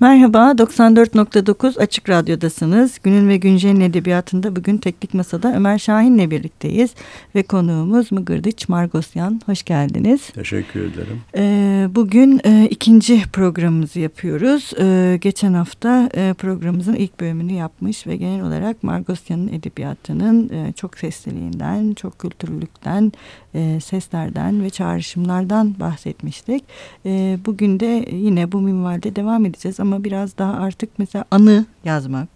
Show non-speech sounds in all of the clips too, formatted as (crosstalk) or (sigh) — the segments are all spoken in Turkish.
Merhaba, 94.9 Açık Radyo'dasınız. Günün ve Güncel'in edebiyatında bugün Teknik Masa'da Ömer Şahin'le birlikteyiz. Ve konuğumuz Mıgırdıç Margosyan. Hoş geldiniz. Teşekkür ederim. Ee, bugün e, ikinci programımızı yapıyoruz. Ee, geçen hafta e, programımızın ilk bölümünü yapmış ve genel olarak Margosyan'ın edebiyatının e, çok sesliliğinden, çok kültürlülükten, e, seslerden ve çağrışımlardan bahsetmiştik. E, bugün de yine bu minvalde devam edeceğiz ama biraz daha artık mesela anı yazmak,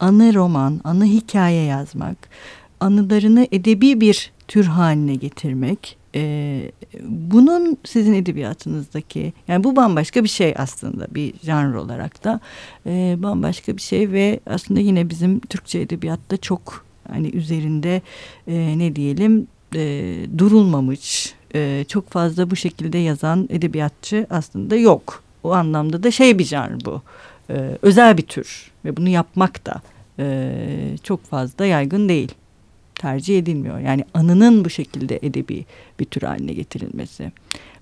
anı roman, anı hikaye yazmak, anılarını edebi bir tür haline getirmek. Ee, bunun sizin edebiyatınızdaki yani bu bambaşka bir şey aslında bir janr olarak da e, bambaşka bir şey ve aslında yine bizim Türkçe edebiyatta çok hani üzerinde e, ne diyelim e, durulmamış e, çok fazla bu şekilde yazan edebiyatçı aslında yok. O anlamda da şey bir janr bu. E, özel bir tür ve bunu yapmak da e, çok fazla yaygın değil. Tercih edilmiyor. Yani anının bu şekilde edebi bir tür haline getirilmesi.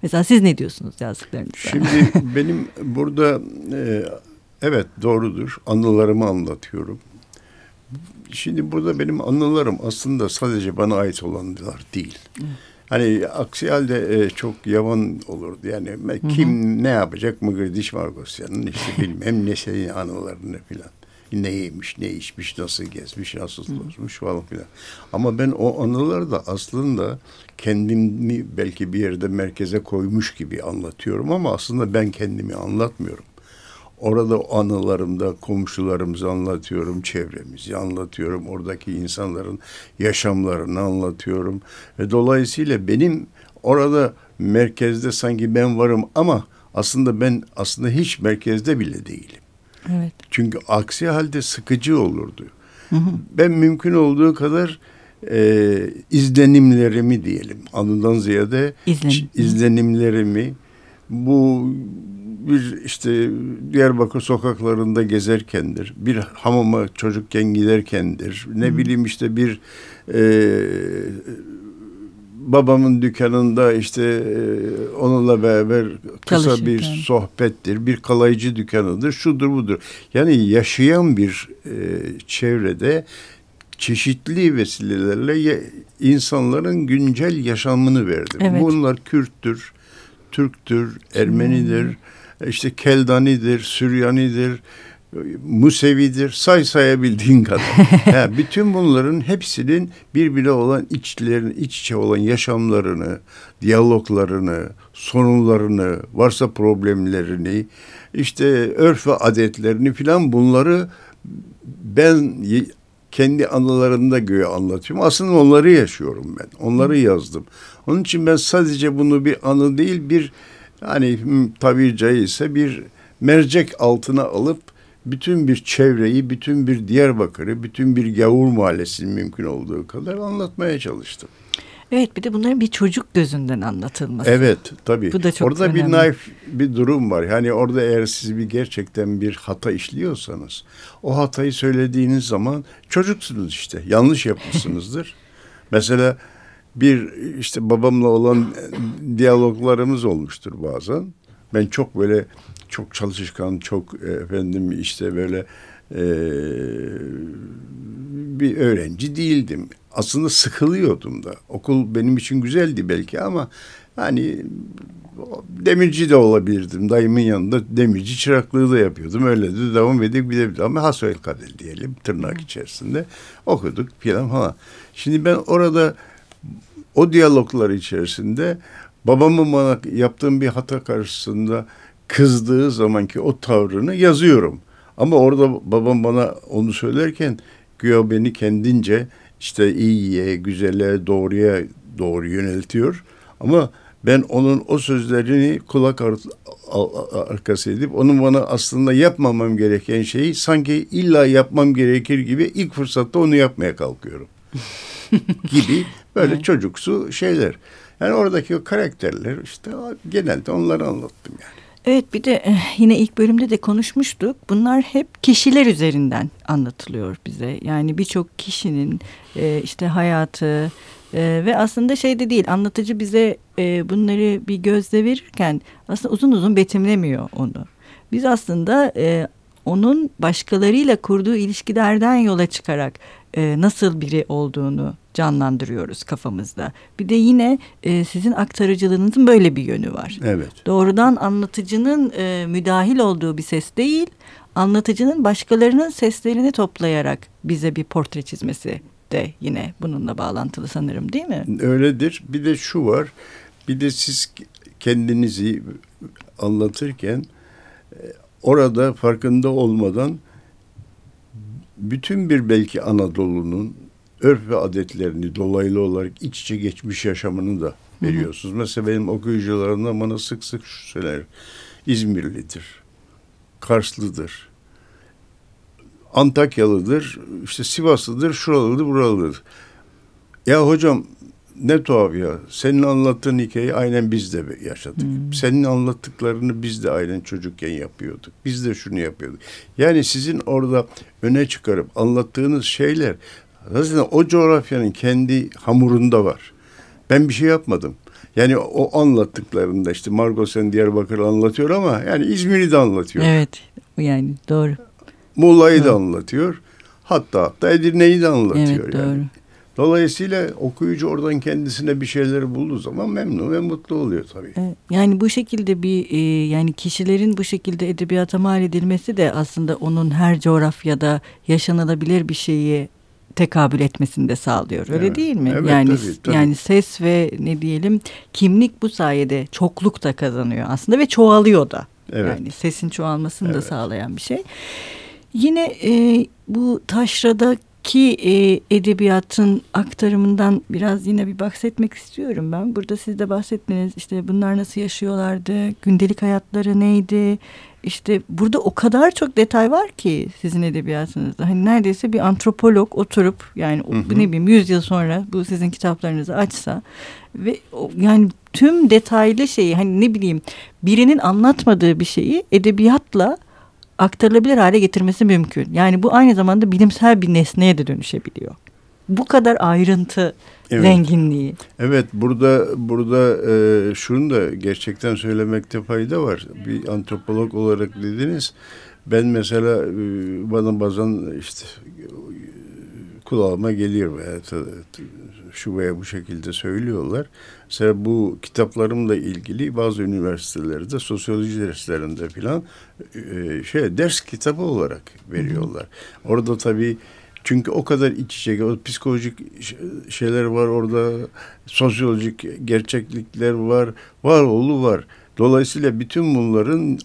Mesela siz ne diyorsunuz yazdıklarınızda? Şimdi (laughs) benim burada e, evet doğrudur. Anılarımı anlatıyorum. Şimdi burada benim anılarım aslında sadece bana ait olanlar değil. Hı. Hani aksi halde e, çok yavan olurdu. Yani Hı-hı. kim ne yapacak Mıgırdiş Margosyan'ın işte (laughs) bilmem ne şeyin anılarını filan. Ne yemiş, ne içmiş, nasıl gezmiş, nasıl tozmuş falan filan. Ama ben o anıları da aslında kendimi belki bir yerde merkeze koymuş gibi anlatıyorum ama aslında ben kendimi anlatmıyorum. Orada anılarımda komşularımızı anlatıyorum, çevremizi anlatıyorum, oradaki insanların yaşamlarını anlatıyorum. Ve dolayısıyla benim orada merkezde sanki ben varım ama aslında ben aslında hiç merkezde bile değilim. Evet. Çünkü aksi halde sıkıcı olurdu. Hı hı. Ben mümkün olduğu kadar e, izlenimlerimi diyelim anıdan ziyade İzlenim. izlenimlerimi bu bir işte Diyarbakır sokaklarında gezerkendir. Bir hamama çocukken giderkendir. Ne hmm. bileyim işte bir e, babamın dükkanında işte e, onunla beraber kısa bir sohbettir. Bir kalaycı dükkanıdır. Şudur budur. Yani yaşayan bir e, çevrede çeşitli vesilelerle insanların güncel yaşamını verdim. Evet. Bunlar Kürttür, Türktür, Ermenidir, hmm işte Keldanidir, Süryanidir, Musevidir, say sayabildiğin kadar. (laughs) yani bütün bunların hepsinin birbirine olan içlerini, iç içe olan yaşamlarını, diyaloglarını, sorunlarını, varsa problemlerini, işte örf ve adetlerini filan bunları ben kendi anılarımda göğe anlatıyorum. Aslında onları yaşıyorum ben. Onları yazdım. Onun için ben sadece bunu bir anı değil bir yani tabi caizse bir mercek altına alıp bütün bir çevreyi, bütün bir Diyarbakır'ı, bütün bir Gavur mahallesini mümkün olduğu kadar anlatmaya çalıştım. Evet bir de bunların bir çocuk gözünden anlatılması. Evet tabii. Bu da çok Orada önemli. bir naif bir durum var. Yani orada eğer siz bir gerçekten bir hata işliyorsanız o hatayı söylediğiniz zaman çocuksunuz işte. Yanlış yapmışsınızdır. (laughs) Mesela bir işte babamla olan diyaloglarımız olmuştur bazen. Ben çok böyle çok çalışkan, çok e, efendim işte böyle e, bir öğrenci değildim. Aslında sıkılıyordum da. Okul benim için güzeldi belki ama hani demirci de olabilirdim. Dayımın yanında demirci çıraklığı da yapıyordum. Öyle de devam edip gidebilirdim. Ama hasbel kader diyelim tırnak içerisinde okuduk falan falan. Şimdi ben orada o diyaloglar içerisinde babamın bana yaptığım bir hata karşısında kızdığı zamanki o tavrını yazıyorum. Ama orada babam bana onu söylerken güya beni kendince işte iyiye, güzele, doğruya doğru yöneltiyor. Ama ben onun o sözlerini kulak ar arkası edip onun bana aslında yapmamam gereken şeyi sanki illa yapmam gerekir gibi ilk fırsatta onu yapmaya kalkıyorum. (laughs) (laughs) gibi Böyle evet. çocuksu şeyler. Yani oradaki o karakterler işte genelde onları anlattım yani. Evet bir de eh, yine ilk bölümde de konuşmuştuk. Bunlar hep kişiler üzerinden anlatılıyor bize. Yani birçok kişinin eh, işte hayatı eh, ve aslında şey de değil anlatıcı bize bunları bir gözle verirken aslında uzun uzun betimlemiyor onu. biz aslında e, onun başkalarıyla kurduğu ilişkilerden yola çıkarak e, nasıl biri olduğunu canlandırıyoruz kafamızda. Bir de yine e, sizin aktarıcılığınızın böyle bir yönü var. Evet. Doğrudan anlatıcının e, müdahil olduğu bir ses değil, anlatıcının başkalarının seslerini toplayarak bize bir portre çizmesi de yine bununla bağlantılı sanırım değil mi? Öyledir. Bir de şu var. Bir de siz kendinizi anlatırken e, orada farkında olmadan bütün bir belki Anadolu'nun örf ve adetlerini dolaylı olarak iç içe geçmiş yaşamını da veriyorsunuz. Hı hı. Mesela benim okuyucularımda bana sık sık şu söyler. İzmirlidir, Karslıdır, Antakyalıdır, işte Sivaslıdır, şuralıdır, buralıdır. Ya hocam ne tuhaf ya. Senin anlattığın hikayeyi aynen biz de yaşadık. Hmm. Senin anlattıklarını biz de aynen çocukken yapıyorduk. Biz de şunu yapıyorduk. Yani sizin orada öne çıkarıp anlattığınız şeyler zaten o coğrafyanın kendi hamurunda var. Ben bir şey yapmadım. Yani o anlattıklarında işte Margot Sen Diyarbakır anlatıyor ama yani İzmir'i de anlatıyor. Evet yani doğru. Muğla'yı da anlatıyor. Hatta hatta Edirne'yi de anlatıyor. Evet doğru. Dolayısıyla okuyucu oradan kendisine bir şeyleri bulduğu zaman memnun ve mutlu oluyor tabii. Yani bu şekilde bir e, yani kişilerin bu şekilde edebiyata mal edilmesi de aslında onun her coğrafyada yaşanılabilir bir şeyi tekabül etmesini de sağlıyor. Öyle evet. değil mi? Evet, yani tabii, tabii. yani ses ve ne diyelim kimlik bu sayede çokluk da kazanıyor aslında ve çoğalıyor da. Evet. Yani sesin çoğalmasını evet. da sağlayan bir şey. Yine e, bu taşradaki e, edebiyatın aktarımından biraz yine bir bahsetmek istiyorum ben. Burada siz de bahsettiniz işte bunlar nasıl yaşıyorlardı, gündelik hayatları neydi? İşte burada o kadar çok detay var ki sizin edebiyatınızda. Hani neredeyse bir antropolog oturup yani hı hı. ne bileyim yüz yıl sonra bu sizin kitaplarınızı açsa ve yani tüm detaylı şeyi hani ne bileyim birinin anlatmadığı bir şeyi edebiyatla aktarılabilir hale getirmesi mümkün. Yani bu aynı zamanda bilimsel bir nesneye de dönüşebiliyor. Bu kadar ayrıntı evet. zenginliği. Evet burada burada e, şunu da gerçekten söylemekte fayda var. Bir antropolog olarak dediniz. Ben mesela e, bana bazen işte kulağıma geliyor veya şu veya bu şekilde söylüyorlar. Mesela bu kitaplarımla ilgili bazı üniversitelerde sosyoloji derslerinde filan e, şey ders kitabı olarak veriyorlar. Orada tabii çünkü o kadar iç içe, o psikolojik şeyler var orada, sosyolojik gerçeklikler var, var oğlu var. Dolayısıyla bütün bunların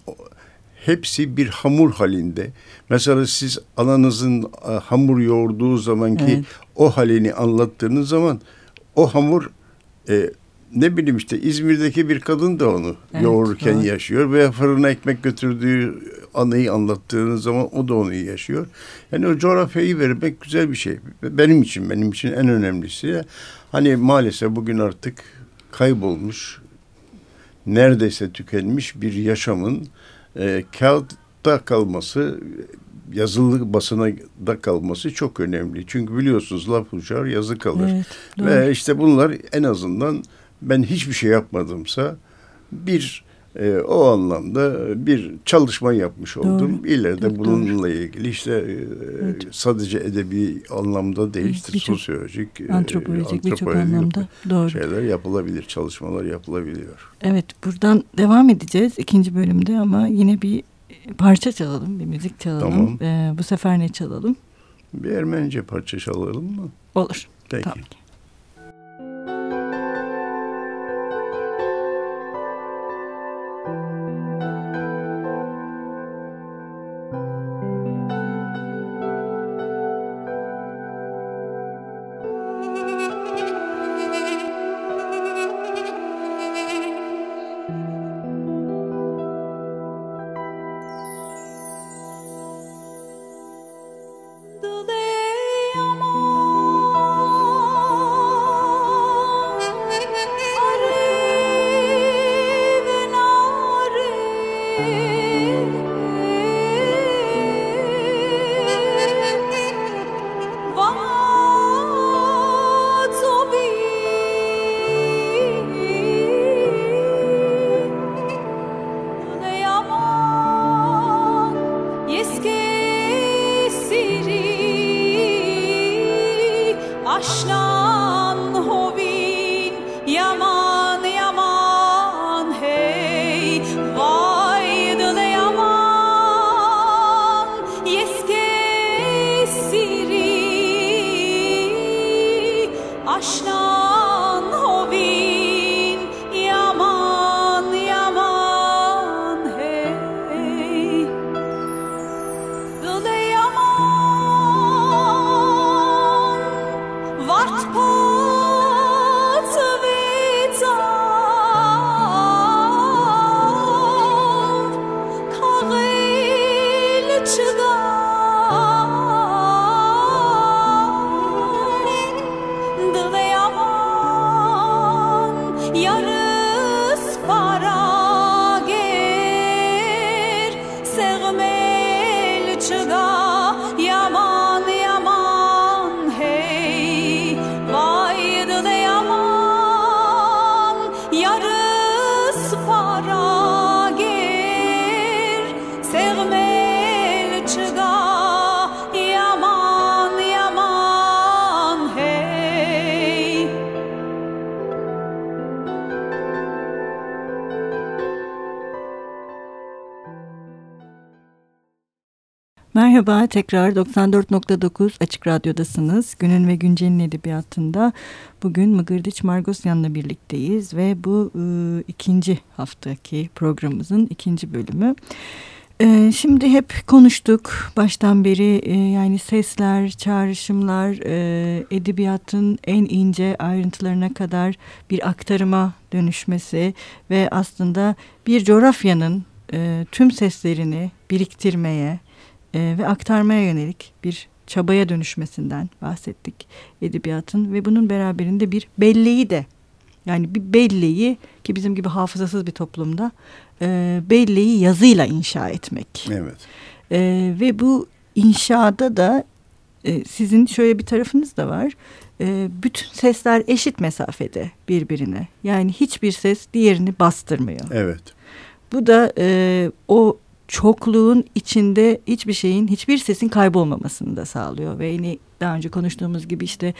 hepsi bir hamur halinde. Mesela siz ananızın hamur yoğurduğu zamanki evet. o halini anlattığınız zaman o hamur e, ne bileyim işte İzmir'deki bir kadın da onu evet, yoğururken doğru. yaşıyor veya fırına ekmek götürdüğü anıyı anlattığınız zaman o da onu yaşıyor. Yani o coğrafyayı vermek güzel bir şey. Benim için benim için en önemlisi hani maalesef bugün artık kaybolmuş neredeyse tükenmiş bir yaşamın e, kağıtta kalması yazılı basına da kalması çok önemli. Çünkü biliyorsunuz laf uçar yazı kalır. Evet, Ve işte bunlar en azından ben hiçbir şey yapmadımsa bir e, o anlamda bir çalışma yapmış oldum. Doğru. İleride Çok bununla doğru. ilgili işte e, evet. sadece edebi anlamda değil, işte sosyolojik, e, antropolojik birçok anlamda doğru. şeyler yapılabilir, çalışmalar yapılabiliyor. Evet, buradan devam edeceğiz ikinci bölümde ama yine bir parça çalalım, bir müzik çalalım. Tamam. Ee, bu sefer ne çalalım? Bir Ermenice parça çalalım mı? Olur. Peki. Tamam. Krishna. Merhaba, tekrar 94.9 Açık Radyo'dasınız. Günün ve Güncel'in edebiyatında bugün Mıgırdiç Margosyan'la birlikteyiz ve bu e, ikinci haftaki programımızın ikinci bölümü. E, şimdi hep konuştuk baştan beri e, yani sesler, çağrışımlar, e, edebiyatın en ince ayrıntılarına kadar bir aktarıma dönüşmesi ve aslında bir coğrafyanın e, tüm seslerini biriktirmeye, e, ve aktarmaya yönelik bir çabaya dönüşmesinden bahsettik edebiyatın ve bunun beraberinde bir belleği de yani bir belleği ki bizim gibi hafızasız bir toplumda e, belleği yazıyla inşa etmek. Evet. E, ve bu inşada da e, sizin şöyle bir tarafınız da var. E, bütün sesler eşit mesafede birbirine. Yani hiçbir ses diğerini bastırmıyor. Evet. Bu da e, o çokluğun içinde hiçbir şeyin, hiçbir sesin kaybolmamasını da sağlıyor. Ve yine daha önce konuştuğumuz gibi işte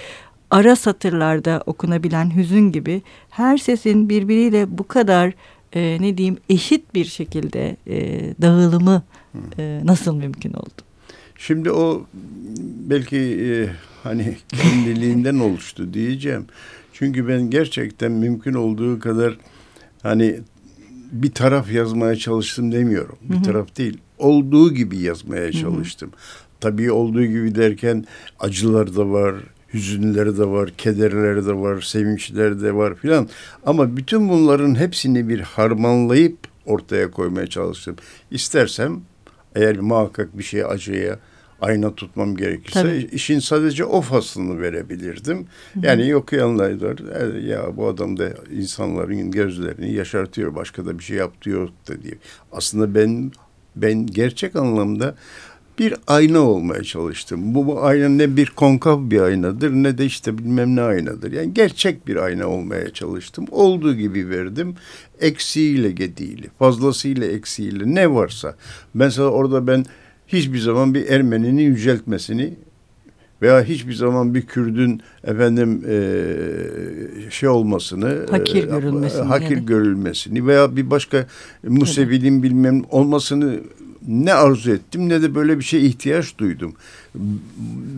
ara satırlarda okunabilen hüzün gibi her sesin birbiriyle bu kadar e, ne diyeyim eşit bir şekilde e, dağılımı e, nasıl mümkün oldu? Şimdi o belki e, hani kendiliğinden oluştu diyeceğim. Çünkü ben gerçekten mümkün olduğu kadar hani bir taraf yazmaya çalıştım demiyorum. Bir hı hı. taraf değil. Olduğu gibi yazmaya çalıştım. Hı hı. Tabii olduğu gibi derken acılar da var, hüzünleri de var, kederleri de var, sevinçleri de var filan. Ama bütün bunların hepsini bir harmanlayıp ortaya koymaya çalıştım. İstersem eğer muhakkak bir şey acıya, ayna tutmam gerekirse Tabii. işin sadece o faslını verebilirdim. Yani okuyanlar da e, ya bu adam da insanların gözlerini yaşartıyor başka da bir şey yapıyor da diye. Aslında ben ben gerçek anlamda bir ayna olmaya çalıştım. Bu, bu ayna ne bir konkav bir aynadır ne de işte bilmem ne aynadır. Yani gerçek bir ayna olmaya çalıştım. Olduğu gibi verdim. Eksiğiyle gediğiyle, fazlasıyla eksiğiyle ne varsa. Mesela orada ben hiçbir zaman bir Ermeninin yüceltmesini veya hiçbir zaman bir Kürdün efendim e, şey olmasını hakir e, görülmesini, hakir yani. görülmesini veya bir başka Museviliğin evet. bilmem olmasını ne arzu ettim ne de böyle bir şey ihtiyaç duydum.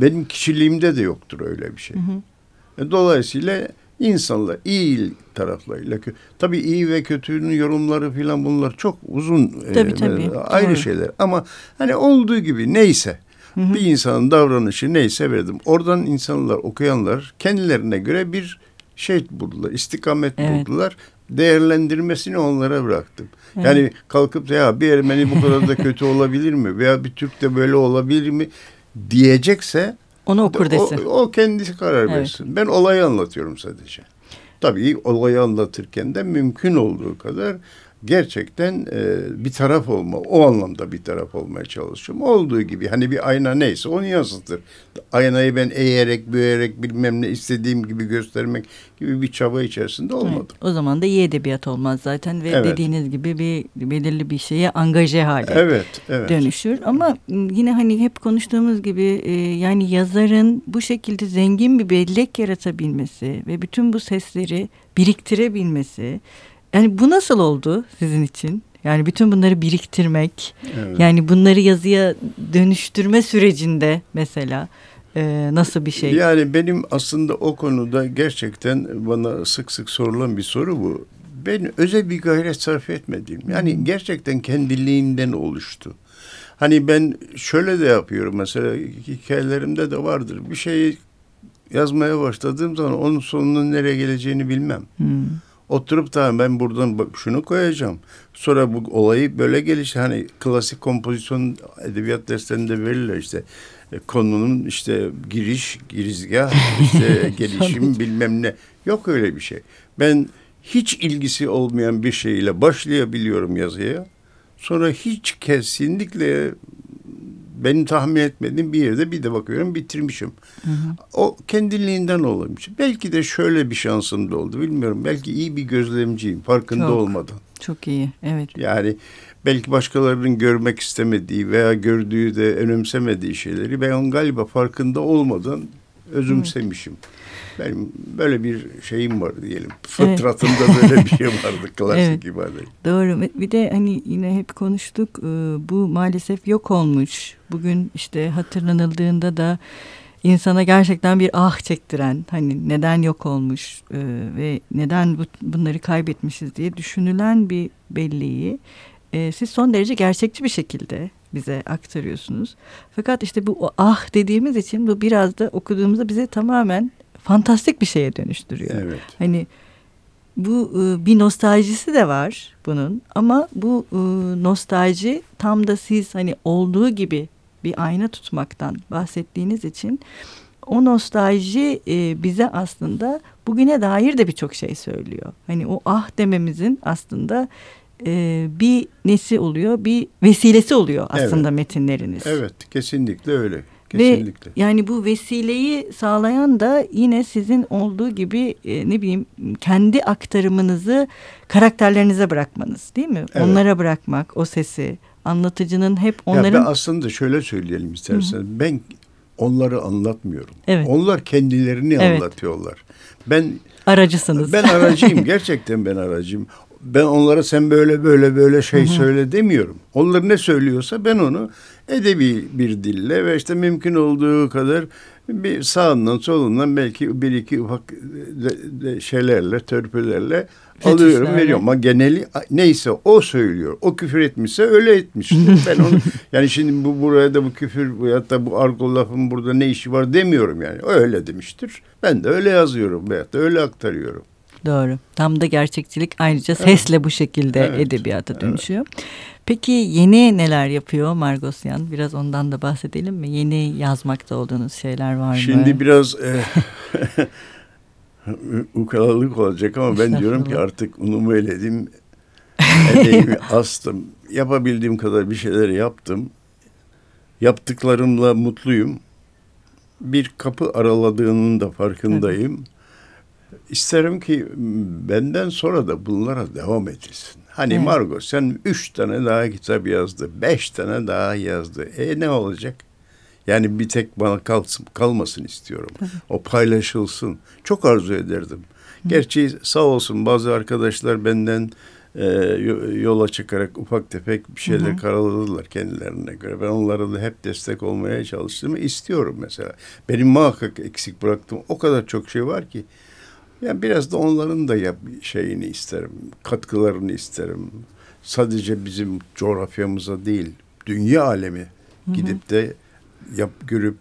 Benim kişiliğimde de yoktur öyle bir şey. Hı hı. E, dolayısıyla insanlar iyi taraflarıyla tabii iyi ve kötünün yorumları filan bunlar çok uzun tabii, e, tabii. ayrı Doğru. şeyler ama hani olduğu gibi neyse hı hı. bir insanın davranışı neyse verdim. Oradan insanlar okuyanlar kendilerine göre bir şey buldular, istikamet evet. buldular. Değerlendirmesini onlara bıraktım. Evet. Yani kalkıp da ya bir Ermeni bu kadar da kötü olabilir mi veya bir Türk de böyle olabilir mi diyecekse onu okur desin. O, o kendisi karar evet. versin. Ben olayı anlatıyorum sadece. Tabii olayı anlatırken de mümkün olduğu kadar gerçekten e, bir taraf olma, o anlamda bir taraf olmaya çalışıyorum. Olduğu gibi hani bir ayna neyse onu yansıtır. Aynayı ben eğerek, büyüyerek bilmem ne istediğim gibi göstermek gibi bir çaba içerisinde olmadım. Evet, o zaman da iyi edebiyat olmaz zaten ve evet. dediğiniz gibi bir belirli bir şeye angaje hale evet, evet. dönüşür. Ama yine hani hep konuştuğumuz gibi e, yani yazarın bu şekilde zengin bir bellek yaratabilmesi ve bütün bu sesleri biriktirebilmesi yani bu nasıl oldu sizin için? Yani bütün bunları biriktirmek, evet. yani bunları yazıya dönüştürme sürecinde mesela e, nasıl bir şey? Yani benim aslında o konuda gerçekten bana sık sık sorulan bir soru bu. Ben özel bir gayret sarf etmedim. Yani gerçekten kendiliğinden oluştu. Hani ben şöyle de yapıyorum mesela hikayelerimde de vardır. Bir şeyi yazmaya başladığım zaman onun sonunun nereye geleceğini bilmem. Hmm. Oturup da ben buradan şunu koyacağım. Sonra bu olayı böyle geliş hani klasik kompozisyon edebiyat derslerinde verirler işte e, konunun işte giriş, girizgah, işte (laughs) gelişim bilmem ne. Yok öyle bir şey. Ben hiç ilgisi olmayan bir şeyle başlayabiliyorum yazıya. Sonra hiç kesinlikle benim tahmin etmediğim bir yerde bir de bakıyorum bitirmişim. Hı hı. O kendiliğinden olmuş. Belki de şöyle bir şansım da oldu bilmiyorum. Belki iyi bir gözlemciyim farkında çok, olmadan. Çok iyi evet. Yani belki başkalarının görmek istemediği veya gördüğü de önemsemediği şeyleri ben galiba farkında olmadan özümsemişim. Benim böyle bir şeyim var diyelim. Fıtratımda evet. böyle bir şey (laughs) vardı klasik evet. ibade. Doğru. Bir de hani yine hep konuştuk. E, bu maalesef yok olmuş. Bugün işte hatırlanıldığında da insana gerçekten bir ah çektiren hani neden yok olmuş e, ve neden bu, bunları kaybetmişiz diye düşünülen bir belleği e, siz son derece gerçekçi bir şekilde bize aktarıyorsunuz. Fakat işte bu ah dediğimiz için bu biraz da okuduğumuzda bize tamamen fantastik bir şeye dönüştürüyor. Evet. Hani bu e, bir nostaljisi de var bunun ama bu e, nostalji tam da siz hani olduğu gibi bir ayna tutmaktan bahsettiğiniz için o nostalji e, bize aslında bugüne dair de birçok şey söylüyor. Hani o ah dememizin aslında e, bir nesi oluyor, bir vesilesi oluyor aslında evet. metinleriniz. Evet, kesinlikle öyle. Kesinlikle. Ve yani bu vesileyi sağlayan da yine sizin olduğu gibi e, ne bileyim kendi aktarımınızı karakterlerinize bırakmanız değil mi? Evet. Onlara bırakmak o sesi anlatıcının hep onların... Ya aslında şöyle söyleyelim istersen. Hı-hı. Ben onları anlatmıyorum. Evet. Onlar kendilerini evet. anlatıyorlar. Ben aracısınız. Ben aracıyım. (laughs) Gerçekten ben aracıyım. Ben onlara sen böyle böyle böyle şey söyle demiyorum. Onlar ne söylüyorsa ben onu edebi bir dille ve işte mümkün olduğu kadar bir sağından solundan belki bir iki ufak de, de şeylerle, törpülerle alıyorum veriyorum ama geneli neyse o söylüyor. O küfür etmişse öyle etmiştir. (laughs) ben onu yani şimdi bu buraya da bu küfür bu ya da bu argo lafın burada ne işi var demiyorum yani. O öyle demiştir. Ben de öyle yazıyorum veyahut da öyle aktarıyorum. Doğru. Tam da gerçekçilik ayrıca sesle evet. bu şekilde evet. edebiyata dönüşüyor. Evet. Peki yeni neler yapıyor Margosyan? Biraz ondan da bahsedelim mi? Yeni yazmakta olduğunuz şeyler var mı? Şimdi biraz e, (laughs) ukalalık olacak ama ben diyorum ki artık unumu eledim. Emeğimi (laughs) astım. Yapabildiğim kadar bir şeyler yaptım. Yaptıklarımla mutluyum. Bir kapı araladığının da farkındayım. Evet. İsterim ki benden sonra da bunlara devam edilsin. Hani evet. Margot sen üç tane daha kitap yazdı, beş tane daha yazdı. E ne olacak? Yani bir tek bana kalsın, kalmasın istiyorum. O paylaşılsın. Çok arzu ederdim. Gerçi sağ olsun bazı arkadaşlar benden e, yola çıkarak ufak tefek bir şeyler hı karaladılar kendilerine göre. Ben onlara da hep destek olmaya çalıştım. istiyorum mesela. Benim muhakkak eksik bıraktığım o kadar çok şey var ki. Yani biraz da onların da yap şeyini isterim, katkılarını isterim. Sadece bizim coğrafyamıza değil, dünya alemi gidip de yap, görüp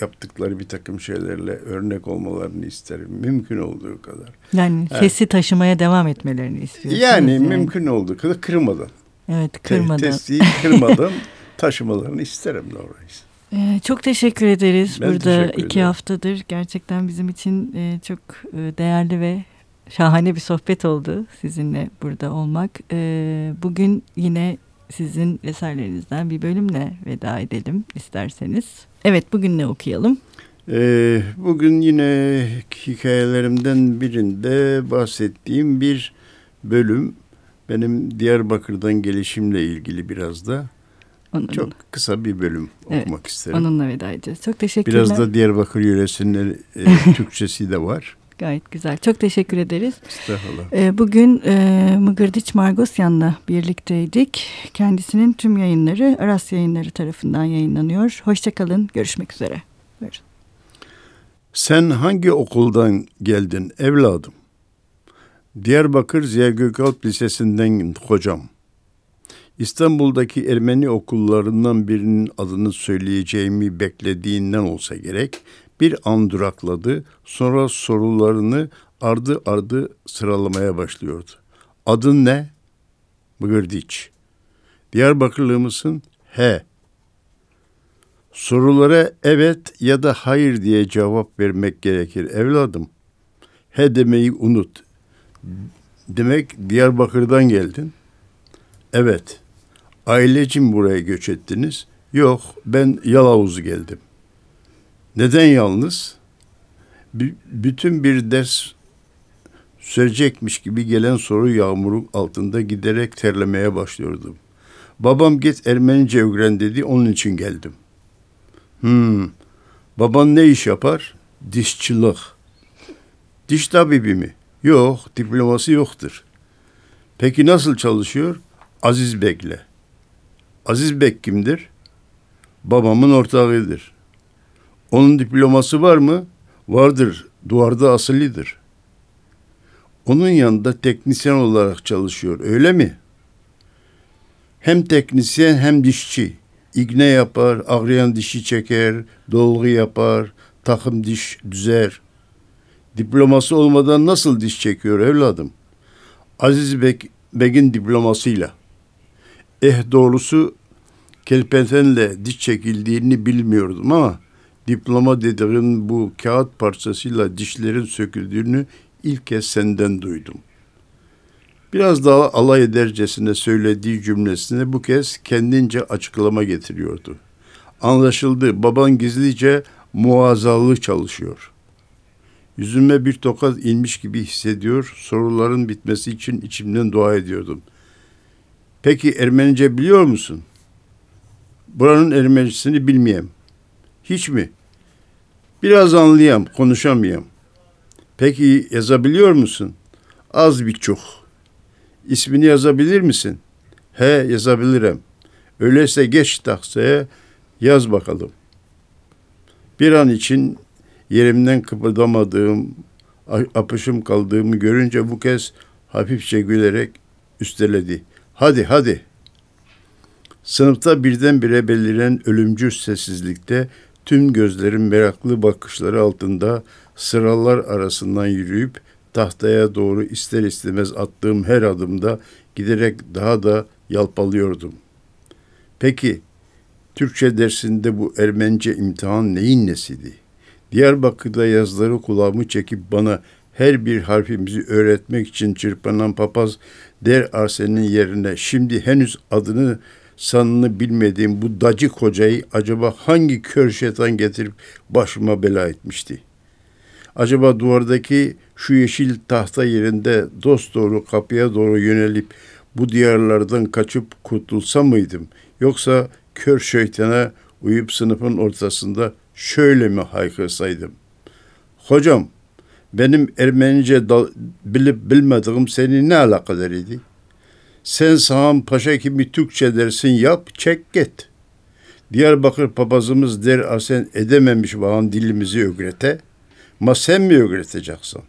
yaptıkları bir takım şeylerle örnek olmalarını isterim. Mümkün olduğu kadar. Yani evet. sesi taşımaya devam etmelerini istiyorsunuz. Yani, yani. mümkün olduğu kadar kırmadan. Evet kırmadan. Te testiyi kırmadan (laughs) taşımalarını isterim doğrusu. Ee, çok teşekkür ederiz. Ben Burada teşekkür iki haftadır gerçekten bizim için e, çok e, değerli ve şahane bir sohbet oldu sizinle burada olmak. E, bugün yine sizin eserlerinizden bir bölümle veda edelim isterseniz. Evet bugün ne okuyalım? Ee, bugün yine hikayelerimden birinde bahsettiğim bir bölüm benim Diyarbakır'dan gelişimle ilgili biraz da. Onunla. Çok kısa bir bölüm evet, okumak isterim. Onunla veda edeceğiz. Çok teşekkürler. Biraz da Diyarbakır yöresinin e, (laughs) Türkçesi de var. Gayet güzel. Çok teşekkür ederiz. Estağfurullah. E, bugün e, Mıgırdiç Margosyan'la birlikteydik. Kendisinin tüm yayınları Aras Yayınları tarafından yayınlanıyor. Hoşçakalın. Görüşmek üzere. Buyurun. Sen hangi okuldan geldin evladım? Diyarbakır Ziya Gökalp Lisesi'nden hocam. İstanbul'daki Ermeni okullarından birinin adını söyleyeceğimi beklediğinden olsa gerek bir an durakladı sonra sorularını ardı ardı sıralamaya başlıyordu. Adın ne? Bıgırdiç. Diyarbakırlı mısın? He. Sorulara evet ya da hayır diye cevap vermek gerekir evladım. He demeyi unut. Demek Diyarbakır'dan geldin. Evet. Ailecim buraya göç ettiniz. Yok ben Yalavuz geldim. Neden yalnız? B- bütün bir ders sürecekmiş gibi gelen soru yağmurun altında giderek terlemeye başlıyordum. Babam git Ermenice öğren dedi onun için geldim. Hmm. Baban ne iş yapar? Dişçilik. Diş tabibi mi? Yok, diploması yoktur. Peki nasıl çalışıyor? Aziz Bek'le. Aziz Bek kimdir? Babamın ortağıdır. Onun diploması var mı? Vardır. Duvarda asılıdır. Onun yanında teknisyen olarak çalışıyor. Öyle mi? Hem teknisyen hem dişçi. İğne yapar, ağrıyan dişi çeker, dolgu yapar, takım diş düzer. Diploması olmadan nasıl diş çekiyor evladım? Aziz Bek, Bek'in diplomasıyla. Eh doğrusu kelpentenle diş çekildiğini bilmiyordum ama diploma dediğin bu kağıt parçasıyla dişlerin söküldüğünü ilk kez senden duydum. Biraz daha alay edercesine söylediği cümlesine bu kez kendince açıklama getiriyordu. Anlaşıldı baban gizlice muazzalı çalışıyor. Yüzüme bir tokat inmiş gibi hissediyor, soruların bitmesi için içimden dua ediyordum. Peki Ermenice biliyor musun? Buranın Ermenisini bilmeyem. Hiç mi? Biraz anlayam, konuşamayam. Peki yazabiliyor musun? Az bir çok. İsmini yazabilir misin? He yazabilirim. Öyleyse geç taksaya yaz bakalım. Bir an için yerimden kıpırdamadığım, apışım kaldığımı görünce bu kez hafifçe gülerek üsteledi. Hadi hadi. Sınıfta birdenbire beliren ölümcül sessizlikte tüm gözlerin meraklı bakışları altında sıralar arasından yürüyüp tahtaya doğru ister istemez attığım her adımda giderek daha da yalpalıyordum. Peki Türkçe dersinde bu Ermence imtihan neyin nesiydi? Diyarbakır'da yazları kulağımı çekip bana her bir harfimizi öğretmek için çırpanan papaz Der Arsen'in yerine şimdi henüz adını sanını bilmediğim bu dacı kocayı acaba hangi kör şeytan getirip başıma bela etmişti? Acaba duvardaki şu yeşil tahta yerinde dost doğru kapıya doğru yönelip bu diyarlardan kaçıp kurtulsa mıydım? Yoksa kör şeytana uyup sınıfın ortasında şöyle mi haykırsaydım? Hocam, benim Ermenice bilip bilmediğim seni ne alakadar idi? Sen sağım paşa gibi Türkçe dersin yap, çek git. Diyarbakır papazımız der asen edememiş bağın dilimizi öğrete. Ma sen mi öğreteceksin?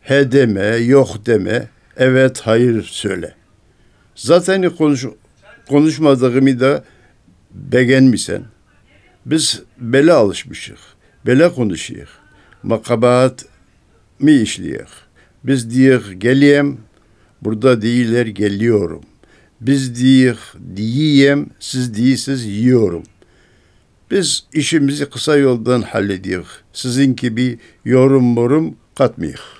He deme, yok deme, evet hayır söyle. Zaten konuş, konuşmadığımı da beğenmişsen. Biz bele alışmışız, bele konuşuyuk. Makabahat mi işleyik? Biz diyek geliyem, burada değiller geliyorum. Biz diyek diyeyim, siz değilsiz yiyorum. Biz işimizi kısa yoldan hallediyoruz. Sizin gibi yorum morum katmıyoruz.